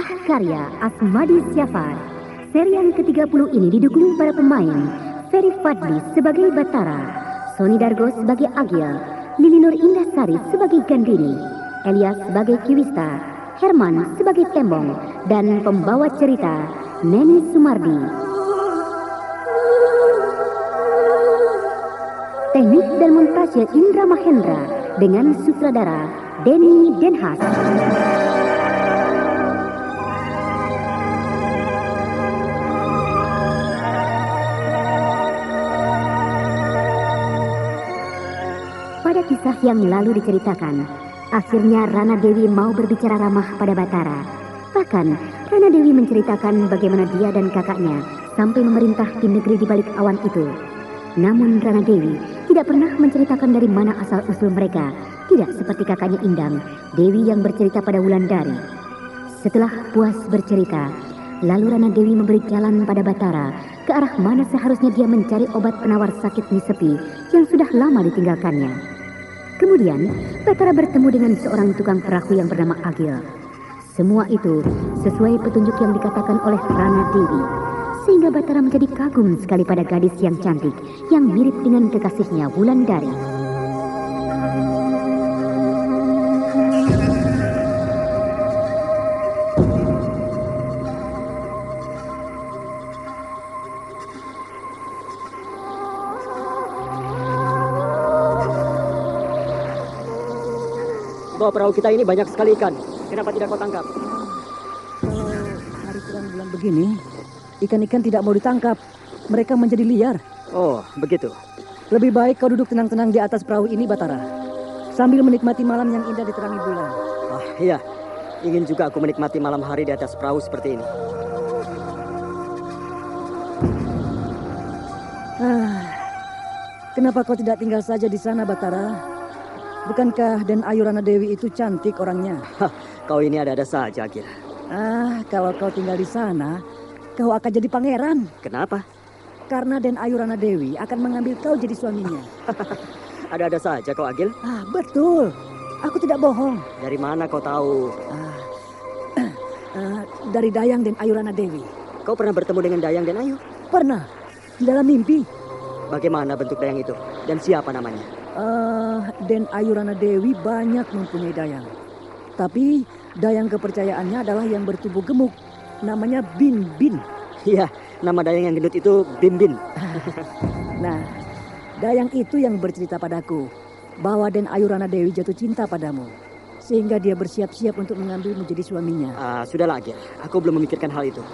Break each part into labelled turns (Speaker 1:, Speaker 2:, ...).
Speaker 1: Naskah karya Asmadi Syafar. Serial ke-30 ini didukung para pemain Ferry Fadli sebagai Batara, Sony Dargo sebagai Agil, Lilinur Indasari sebagai Gandrini, Elias sebagai Kiwista, Herman sebagai Tembong, dan pembawa cerita Neni Sumardi. Teknik dan montase Indra Mahendra dengan sutradara Denny Denhas. Kisah yang lalu diceritakan, akhirnya Rana Dewi mau berbicara ramah pada Batara. Bahkan, Rana Dewi menceritakan bagaimana dia dan kakaknya sampai memerintah di negeri di balik awan itu. Namun Rana Dewi tidak pernah menceritakan dari mana asal-usul mereka. Tidak seperti kakaknya Indang, Dewi yang bercerita pada Wulandari. Setelah puas bercerita, lalu Rana Dewi memberi jalan pada Batara ke arah mana seharusnya dia mencari obat penawar sakit Nisepi yang sudah lama ditinggalkannya. Kemudian, Batara bertemu dengan seorang tukang perahu yang bernama Agil. Semua itu sesuai petunjuk yang dikatakan oleh Rana Dewi. Sehingga Batara menjadi kagum sekali pada gadis yang cantik yang mirip dengan kekasihnya Wulandari.
Speaker 2: Bawa perahu kita ini banyak sekali ikan. Kenapa tidak kau tangkap?
Speaker 3: Kalau hari terang bulan begini, ikan-ikan tidak mau ditangkap. Mereka menjadi liar.
Speaker 2: Oh, begitu.
Speaker 3: Lebih baik kau duduk tenang-tenang di atas perahu ini, Batara. Sambil menikmati malam yang indah diterangi bulan.
Speaker 2: Ah, iya. Ingin juga aku menikmati malam hari di atas perahu seperti ini.
Speaker 3: Ah, kenapa kau tidak tinggal saja di sana, Batara? Bukankah Den Ayu Rana Dewi itu cantik orangnya?
Speaker 2: Hah, kau ini ada-ada saja, Agil.
Speaker 3: Ah, kalau kau tinggal di sana, kau akan jadi pangeran.
Speaker 2: Kenapa?
Speaker 3: Karena Den Ayu Rana Dewi akan mengambil kau jadi suaminya.
Speaker 2: Ada-ada saja kau, Agil.
Speaker 3: Ah, betul. Aku tidak bohong.
Speaker 2: Dari mana kau tahu?
Speaker 3: Ah, ah, dari Dayang Den Ayu Rana Dewi.
Speaker 2: Kau pernah bertemu dengan Dayang dan Ayu?
Speaker 3: Pernah. Di dalam mimpi.
Speaker 2: Bagaimana bentuk Dayang itu? Dan siapa namanya?
Speaker 3: Ah, Den Ayu Rana Dewi banyak mempunyai Dayang. Tapi Dayang kepercayaannya adalah yang bertubuh gemuk. Namanya Bin Bin.
Speaker 2: Iya, nama Dayang yang gendut itu Bim Bin.
Speaker 3: Nah, Dayang itu yang bercerita padaku bahwa Den Ayu Rana Dewi jatuh cinta padamu. Sehingga dia bersiap-siap untuk mengambilmu jadi suaminya.
Speaker 2: Ah, sudahlah, Agil. Aku belum memikirkan hal itu.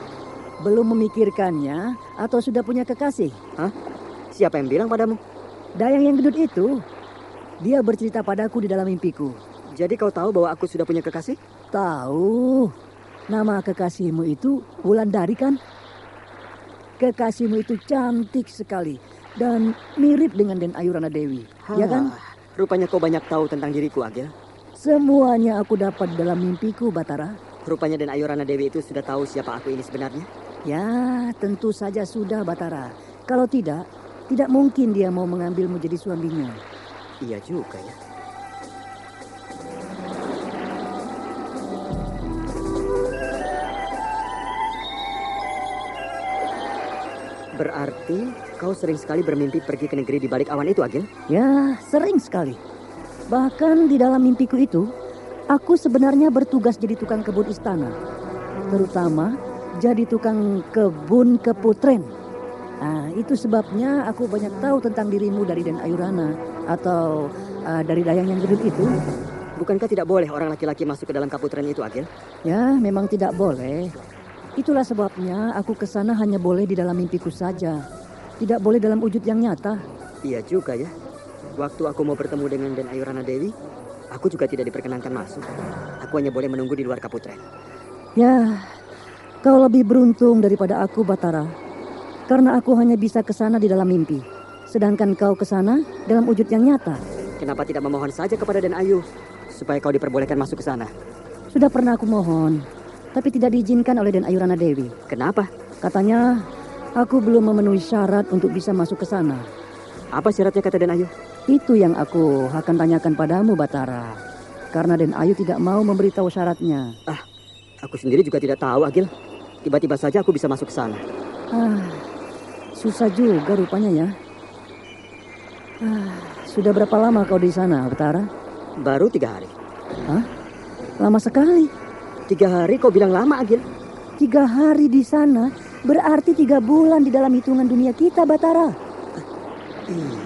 Speaker 3: Belum memikirkannya atau sudah punya kekasih?
Speaker 2: Hah? Siapa yang bilang padamu?
Speaker 3: Dayang yang gendut itu, dia bercerita padaku di dalam mimpiku.
Speaker 2: Jadi kau tahu bahwa aku sudah punya kekasih?
Speaker 3: Tahu, nama kekasihmu itu Wulandari kan? Kekasihmu itu cantik sekali dan mirip dengan Den Ayu Rana Dewi, ya kan?
Speaker 2: Ah, Rupanya kau banyak tahu tentang diriku, Agil.
Speaker 3: Semuanya aku dapat dalam mimpiku, Batara.
Speaker 2: Rupanya Dan Ayu Rana Dewi itu sudah tahu siapa aku ini sebenarnya.
Speaker 3: Ya, tentu saja sudah, Batara. Kalau tidak, tidak mungkin dia mau mengambilmu jadi suaminya.
Speaker 2: Iya juga ya. Berarti kau sering sekali bermimpi pergi ke negeri di balik awan itu, Agil?
Speaker 3: Ya, sering sekali. Bahkan di dalam mimpiku itu, aku sebenarnya bertugas jadi tukang kebun istana. Terutama jadi tukang kebun keputren. Nah, itu sebabnya aku banyak tahu tentang dirimu dari Den Ayurana atau ah, dari Dayang yang gendut itu.
Speaker 2: Bukankah tidak boleh orang laki-laki masuk ke dalam kaputren itu, Agil?
Speaker 3: Ya, memang tidak boleh. Itulah sebabnya aku ke sana hanya boleh di dalam mimpiku saja. Tidak boleh dalam wujud yang nyata.
Speaker 2: Iya juga ya. Waktu aku mau bertemu dengan Den Ayu Rana Dewi, aku juga tidak diperkenankan masuk. Aku hanya boleh menunggu di luar kaputren.
Speaker 3: Ya, kau lebih beruntung daripada aku, Batara. Karena aku hanya bisa ke sana di dalam mimpi. Sedangkan kau ke sana dalam wujud yang nyata.
Speaker 2: Kenapa tidak memohon saja kepada Den Ayu supaya kau diperbolehkan masuk ke sana?
Speaker 3: Sudah pernah aku mohon, tapi tidak diizinkan oleh Den Ayurana Dewi.
Speaker 2: Kenapa?
Speaker 3: Katanya, aku belum memenuhi syarat untuk bisa masuk ke sana.
Speaker 2: Apa syaratnya kata Den Ayu?
Speaker 3: Itu yang aku akan tanyakan padamu, Batara. Karena Den Ayu tidak mau memberitahu syaratnya.
Speaker 2: Aku sendiri juga tidak tahu, Agil. Tiba-tiba saja aku bisa masuk ke sana.
Speaker 3: Ah, susah juga rupanya ya. Ah, sudah berapa lama kau di sana, Batara?
Speaker 2: Baru tiga hari.
Speaker 3: Hah? Lama sekali.
Speaker 2: Tiga hari kau bilang lama, Agil.
Speaker 3: Tiga hari di sana berarti tiga bulan di dalam hitungan dunia kita, Batara.
Speaker 2: Iya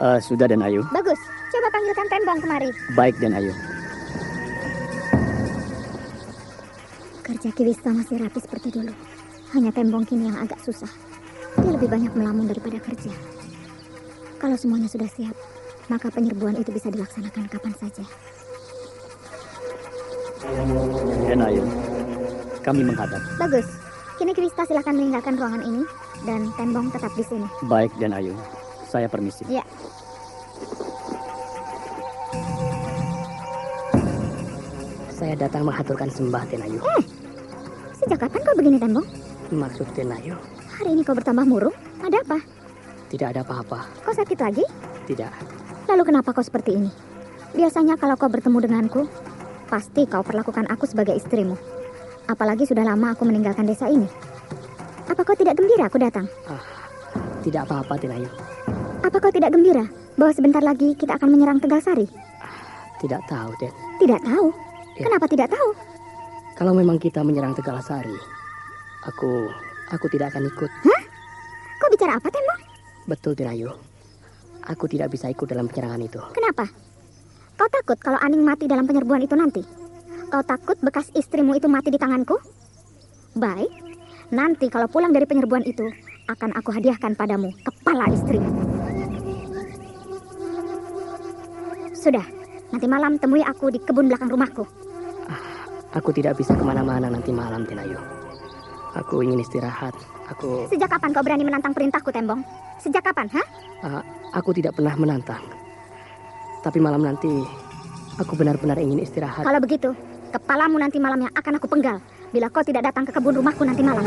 Speaker 2: Eh, sudah dan Ayu.
Speaker 4: Bagus. Coba panggilkan Tembong kemari.
Speaker 2: Baik dan Ayu.
Speaker 4: Kerja Kiwista masih rapi seperti dulu. Hanya Tembong kini yang agak susah. Dia lebih banyak melamun daripada kerja. Kalau semuanya sudah siap, maka penyerbuan itu bisa dilaksanakan kapan saja.
Speaker 2: Dan Ayu. Kami menghadap.
Speaker 4: Bagus. Kini Kiwista silahkan meninggalkan ruangan ini dan Tembong tetap di sini.
Speaker 2: Baik dan Ayu. Saya permisi.
Speaker 4: Ya.
Speaker 5: Saya datang mengaturkan sembah Tenayu.
Speaker 4: Sejak kapan kau begini, Tembong?
Speaker 5: Maksud Tenayu,
Speaker 4: Hari ini kau bertambah murung? Ada apa?
Speaker 5: tidak ada apa-apa.
Speaker 4: Kau sakit lagi?
Speaker 5: Tidak.
Speaker 4: Lalu kenapa kau seperti ini? Biasanya kalau kau bertemu denganku, pasti kau perlakukan aku sebagai istrimu. Apalagi sudah lama aku meninggalkan desa ini. Apa kau tidak gembira aku datang?
Speaker 5: Tidak apa-apa Tenayu.
Speaker 4: Apa kau tidak gembira bahwa sebentar lagi kita akan menyerang Tegal Sari?
Speaker 5: Tidak tahu, Den.
Speaker 4: Tidak tahu.
Speaker 5: Ya.
Speaker 4: Kenapa tidak tahu?
Speaker 5: Kalau memang kita menyerang Tegalasari, aku aku tidak akan ikut.
Speaker 4: Kau bicara apa, Tembong?
Speaker 5: Betul, Tenayu. Aku tidak bisa ikut dalam penyerangan itu.
Speaker 4: Kenapa? Kau takut kalau Aning mati dalam penyerbuan itu nanti? Kau takut bekas istrimu itu mati di tanganku? Baik, nanti kalau pulang dari penyerbuan itu, akan aku hadiahkan padamu kepala istrimu. Sudah, nanti malam temui aku di kebun belakang rumahku.
Speaker 5: Aku tidak bisa ke mana-mana nanti malam, Tenayu. Aku ingin istirahat. Aku
Speaker 4: Sejak kapan kau berani menantang perintahku, Tembong? Sejak kapan, ha?
Speaker 5: ah, aku tidak pernah menantang. Tapi malam nanti aku benar-benar ingin istirahat.
Speaker 4: Kalau begitu, kepalamu nanti malam yang akan aku penggal bila kau tidak datang ke kebun rumahku nanti malam.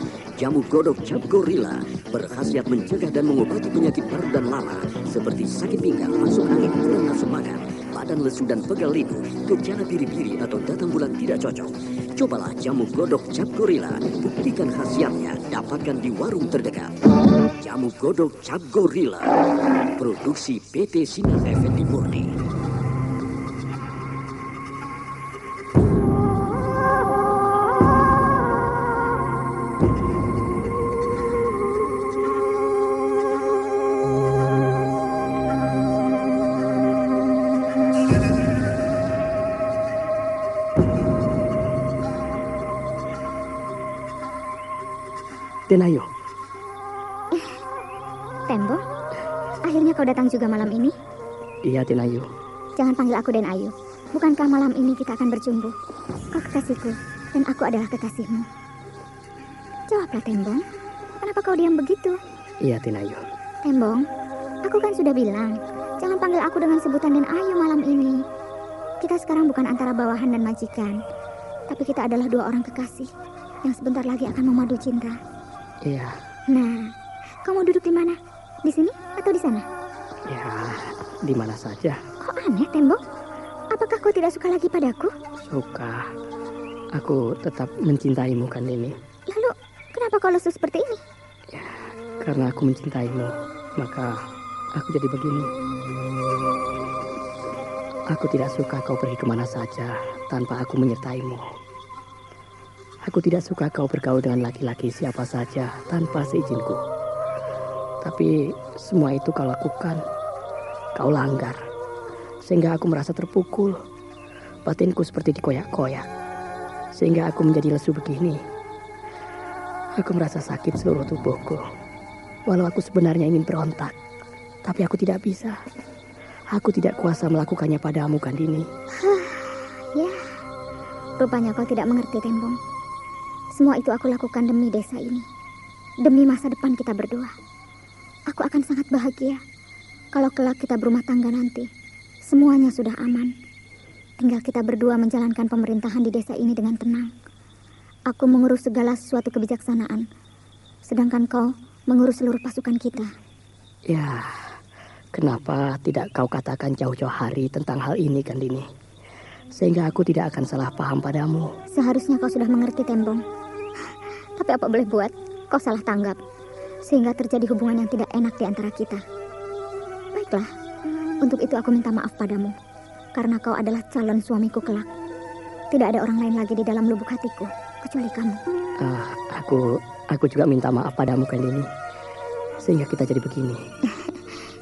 Speaker 6: Jamu godok cap gorila berkhasiat mencegah dan mengobati penyakit paru dan lama seperti sakit pinggang, masuk angin, kurang nafsu makan, badan lesu dan pegal linu, gejala biri-biri atau datang bulan tidak cocok. Cobalah jamu godok cap gorila, buktikan khasiatnya, dapatkan di warung terdekat. Jamu godok cap gorila, produksi PT Sinar Effendi
Speaker 5: Tenayu,
Speaker 4: Tembong, akhirnya kau datang juga malam ini.
Speaker 5: iya Tenayu.
Speaker 4: Jangan panggil aku Den Ayu. Bukankah malam ini kita akan bercumbu? Kau kekasihku, dan aku adalah kekasihmu. Jawablah, Tembong. Kenapa kau diam begitu?
Speaker 5: Iya Tenayu.
Speaker 4: Tembong, aku kan sudah bilang, jangan panggil aku dengan sebutan Den Ayu malam ini. Kita sekarang bukan antara bawahan dan majikan, tapi kita adalah dua orang kekasih yang sebentar lagi akan memadu cinta.
Speaker 5: Iya,
Speaker 4: Nah, kamu duduk di mana? Di sini atau di sana?
Speaker 5: ya di mana saja.
Speaker 4: Kok aneh, Tembok? Apakah kau tidak suka lagi padaku?
Speaker 5: Suka. Aku tetap mencintaimu kan ini.
Speaker 4: Lalu, kenapa kau lesu seperti ini?
Speaker 5: Karena aku mencintaimu, maka aku jadi begini. Aku tidak suka kau pergi ke mana saja tanpa aku menyertaimu. Aku tidak suka kau bergaul dengan laki-laki siapa saja tanpa seizinku. Tapi semua itu kau lakukan. Kau langgar. Sehingga aku merasa terpukul. Batinku seperti dikoyak-koyak. Sehingga aku menjadi lesu begini. Aku merasa sakit seluruh tubuhku. Walau aku sebenarnya ingin berontak, tapi aku tidak bisa. Aku tidak kuasa melakukannya padamu, Kandini.
Speaker 4: Ya, rupanya kau tidak mengerti, Tembong. Semua itu aku lakukan demi desa ini. Demi masa depan kita berdua. Aku akan sangat bahagia kalau kelak kita berumah tangga nanti. Semuanya sudah aman. Tinggal kita berdua menjalankan pemerintahan di desa ini dengan tenang. Aku mengurus segala sesuatu kebijaksanaan. Sedangkan kau mengurus seluruh pasukan kita.
Speaker 5: Ya, kenapa tidak kau katakan jauh-jauh hari tentang hal ini, Kandini? Sehingga aku tidak akan salah paham padamu.
Speaker 4: Seharusnya kau sudah mengerti, Tembong. Tapi apa boleh buat, kau salah tanggap. Sehingga terjadi hubungan yang tidak enak di antara kita. Baiklah, untuk itu aku minta maaf padamu. Karena kau adalah calon suamiku kelak. Tidak ada orang lain lagi di dalam lubuk hatiku, kecuali kamu.
Speaker 5: Ah, aku aku juga minta maaf padamu, Kandini. Sehingga kita jadi begini.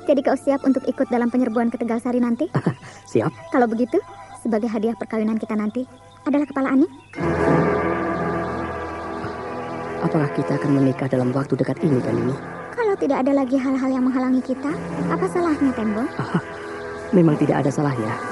Speaker 4: Jadi kau siap untuk ikut dalam penyerbuan ke Tegal Sari nanti?
Speaker 5: Siap?
Speaker 4: Kalau begitu, sebagai hadiah perkawinan kita nanti adalah kepala Ani.
Speaker 5: Apakah kita akan menikah dalam waktu dekat ini, Kandini?
Speaker 4: Kalau tidak ada lagi hal-hal yang menghalangi kita, apa salahnya, Tembong?
Speaker 5: Memang tidak ada salahnya.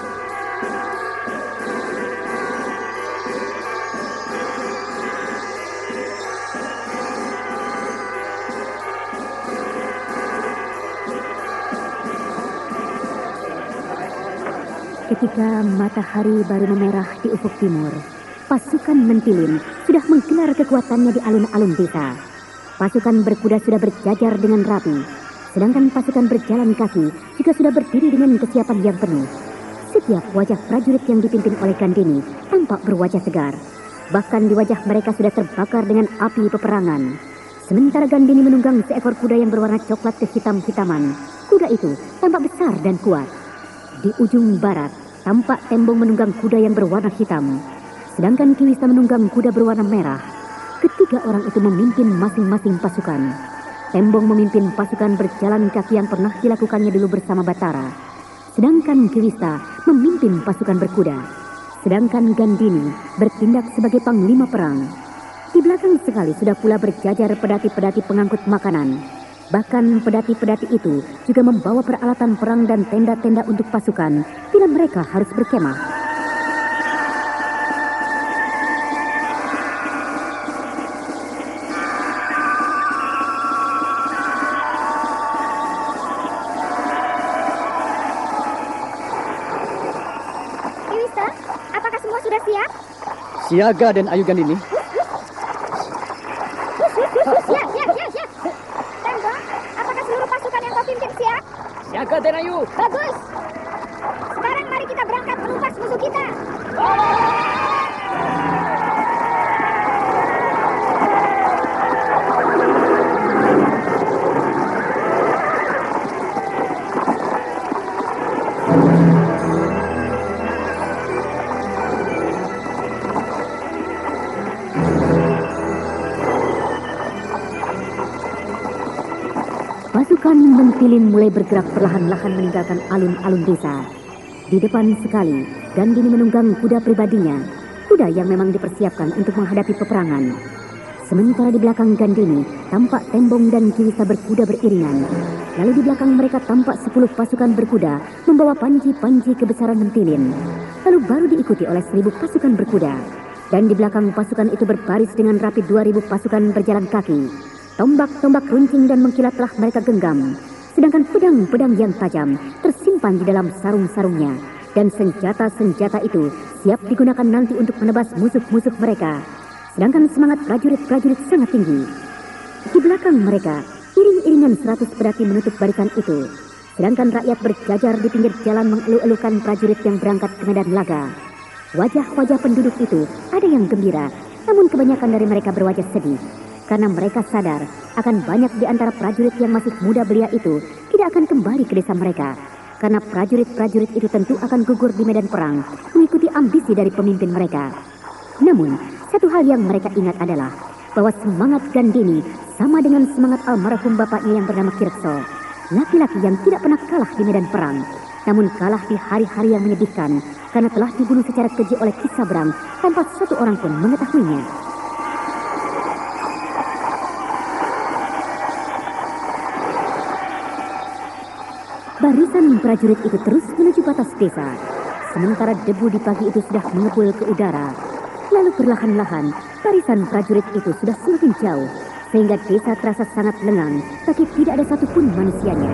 Speaker 1: Ketika matahari baru memerah di ufuk timur, pasukan Mentilin sudah menggelar kekuatannya di alun-alun desa. Pasukan berkuda sudah berjajar dengan rapi, sedangkan pasukan berjalan kaki juga sudah berdiri dengan kesiapan yang penuh. Setiap wajah prajurit yang dipimpin oleh Gandini tampak berwajah tegar. Bahkan di wajah mereka sudah terbakar dengan api peperangan. Sementara Gandini menunggang seekor kuda yang berwarna coklat kehitam-hitaman. Kuda itu tampak besar dan kuat. Di ujung barat, tampak Tembong menunggang kuda yang berwarna hitam. Sedangkan Kiwisa menunggang kuda berwarna merah. Ketiga orang itu memimpin masing-masing pasukan. Tembong memimpin pasukan berjalan kaki yang pernah dilakukannya dulu bersama Batara. Sedangkan Kiwisa memimpin pasukan berkuda. Sedangkan Gandini bertindak sebagai panglima perang. Di belakang sekali sudah pula berjajar pedati-pedati pengangkut makanan. Bahkan pedati-pedati itu juga membawa peralatan perang dan tenda-tenda untuk pasukan bila mereka harus berkemah.
Speaker 4: Apakah semua sudah siap?
Speaker 2: Siaga dan Ayu Gandini.
Speaker 1: Mulai bergerak perlahan-lahan meninggalkan alun-alun desa. Di depan sekali, Gandini menunggang kuda pribadinya, kuda yang memang dipersiapkan untuk menghadapi peperangan. Sementara di belakang Gandini, tampak Tembong dan Kiwisa berkuda beriringan. Lalu di belakang mereka tampak sepuluh pasukan berkuda membawa panji-panji kebesaran Mentilin. Lalu baru diikuti oleh seribu pasukan berkuda. Dan di belakang pasukan itu berbaris dengan rapi dua ribu pasukan berjalan kaki. Tombak-tombak runcing dan mengkilat telah mereka genggam. Sedangkan pedang-pedang yang tajam tersimpan di dalam sarung-sarungnya. Dan senjata-senjata itu siap digunakan nanti untuk menebas musuh-musuh mereka. Sedangkan semangat prajurit-prajurit sangat tinggi. Di belakang mereka, iring-iringan seratus pedati menutup barisan itu. Sedangkan rakyat berjajar di pinggir jalan mengeluh-elukan prajurit yang berangkat ke medan laga. Wajah-wajah penduduk itu ada yang gembira, namun kebanyakan dari mereka berwajah sedih. Karena mereka sadar akan banyak di antara prajurit yang masih muda belia itu tidak akan kembali ke desa mereka. Karena prajurit-prajurit itu tentu akan gugur di medan perang, mengikuti ambisi dari pemimpin mereka. Namun, satu hal yang mereka ingat adalah bahwa semangat Gandini sama dengan semangat almarhum bapaknya yang bernama Kirso. Laki-laki yang tidak pernah kalah di medan perang, namun kalah di hari-hari yang menyedihkan karena telah dibunuh secara keji oleh Kisabrang tanpa satu orang pun mengetahuinya. Barisan prajurit itu terus menuju batas desa. Sementara debu di pagi itu sudah mengepul ke udara. Lalu perlahan-lahan, barisan prajurit itu sudah semakin jauh. Sehingga desa terasa sangat lengang, tapi tidak ada satupun manusianya.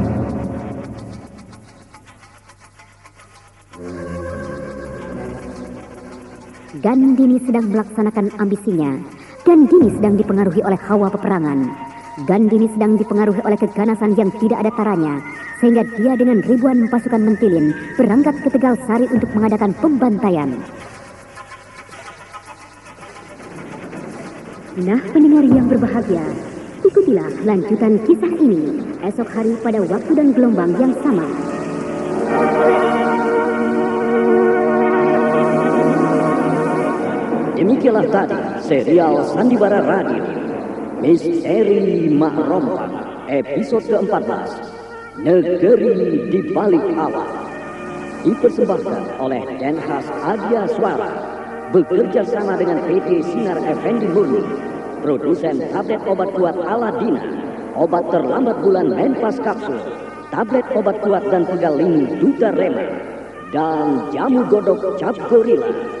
Speaker 1: Gandini sedang melaksanakan ambisinya. Gandini sedang dipengaruhi oleh hawa peperangan. Gandini sedang dipengaruhi oleh keganasan yang tidak ada taranya. Sehingga dia dengan ribuan pasukan mentilin berangkat ke Tegal Sari untuk mengadakan pembantaian. Nah pendengar yang berbahagia, ikutilah lanjutan kisah ini esok hari pada waktu dan gelombang yang sama.
Speaker 6: Demikianlah tadi serial Sandiwara Radio Misteri Mak Rompang episode ke-14 Negeri di Balik Awan dipersembahkan oleh Denhas Adia Suara bekerja sama dengan PT Sinar Effendi Murni produsen tablet obat kuat Aladina obat terlambat bulan Menpas Kapsul tablet obat kuat dan pegal lini Duta Rema dan jamu godok cap gorila